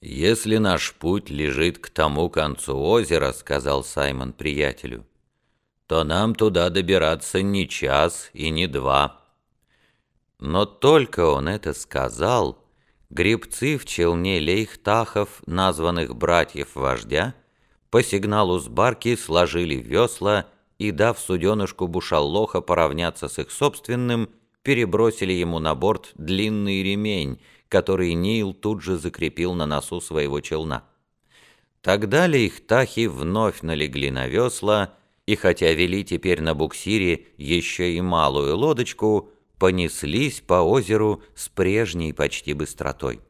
«Если наш путь лежит к тому концу озера, — сказал Саймон приятелю, — то нам туда добираться не час и не два». Но только он это сказал, гребцы в челне лейхтахов, названных братьев вождя, по сигналу с барки сложили весла и, дав суденышку Бушаллоха поравняться с их собственным, перебросили ему на борт длинный ремень, который Нил тут же закрепил на носу своего челна. Тогда лейхтахи вновь налегли на весла, и хотя вели теперь на буксире еще и малую лодочку, понеслись по озеру с прежней почти быстротой.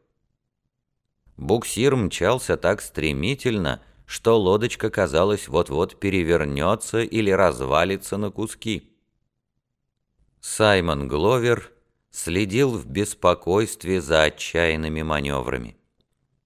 Буксир мчался так стремительно, что лодочка, казалось, вот-вот перевернется или развалится на куски. Саймон Гловер следил в беспокойстве за отчаянными маневрами.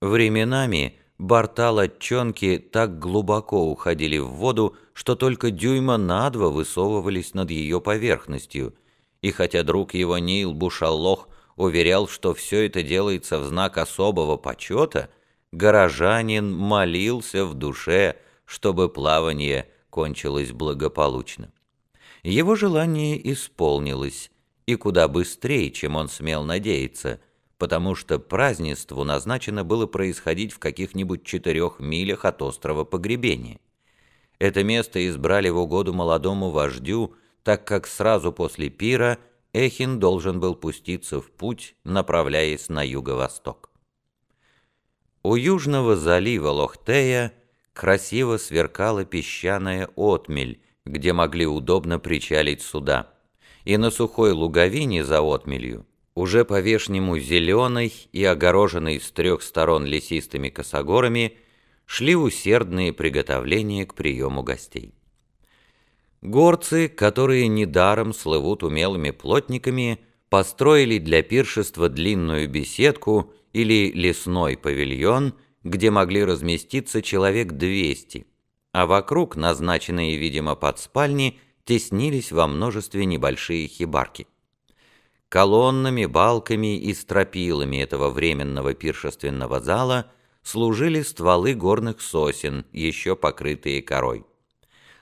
Временами борта лодчонки так глубоко уходили в воду, что только дюйма на два высовывались над ее поверхностью, и хотя друг его Нил Бушаллох уверял, что все это делается в знак особого почета, горожанин молился в душе, чтобы плавание кончилось благополучно. Его желание исполнилось, и куда быстрее, чем он смел надеяться, потому что празднеству назначено было происходить в каких-нибудь четырех милях от острова Погребения. Это место избрали в угоду молодому вождю, так как сразу после пира Эхин должен был пуститься в путь, направляясь на юго-восток. У южного залива Лохтея красиво сверкала песчаная отмель, где могли удобно причалить суда и на сухой луговине за отмелью, уже по-вешнему зеленой и огороженной с трех сторон лесистыми косогорами, шли усердные приготовления к приему гостей. Горцы, которые недаром слывут умелыми плотниками, построили для пиршества длинную беседку или лесной павильон, где могли разместиться человек 200, а вокруг, назначенные, видимо, под спальни, теснились во множестве небольшие хибарки. Колоннами, балками и стропилами этого временного пиршественного зала служили стволы горных сосен, еще покрытые корой.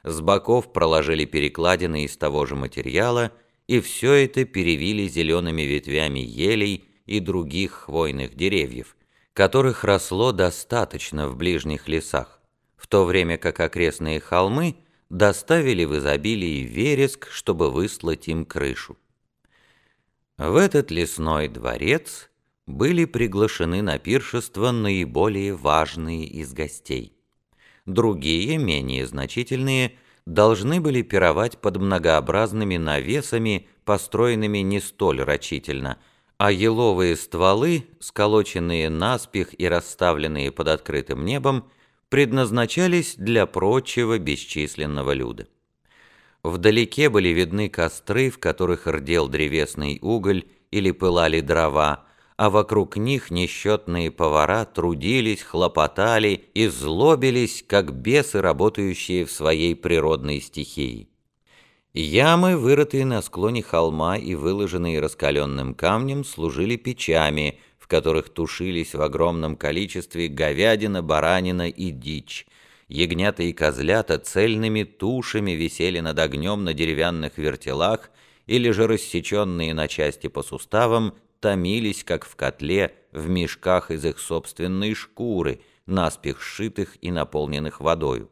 С боков проложили перекладины из того же материала, и все это перевили зелеными ветвями елей и других хвойных деревьев, которых росло достаточно в ближних лесах, в то время как окрестные холмы – доставили в изобилии вереск, чтобы выслать им крышу. В этот лесной дворец были приглашены на пиршество наиболее важные из гостей. Другие, менее значительные, должны были пировать под многообразными навесами, построенными не столь рачительно, а еловые стволы, сколоченные наспех и расставленные под открытым небом, предназначались для прочего бесчисленного люда. Вдалеке были видны костры, в которых рдел древесный уголь или пылали дрова, а вокруг них несчетные повара трудились, хлопотали и злобились, как бесы, работающие в своей природной стихии. Ямы, вырытые на склоне холма и выложенные раскаленным камнем, служили печами – которых тушились в огромном количестве говядина, баранина и дичь. Ягнята и козлята цельными тушами висели над огнем на деревянных вертелах или же рассеченные на части по суставам томились, как в котле, в мешках из их собственной шкуры, наспех сшитых и наполненных водою.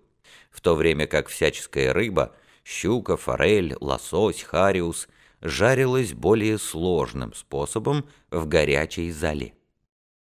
В то время как всяческая рыба, щука, форель, лосось, хариус – жарилась более сложным способом в горячей зале.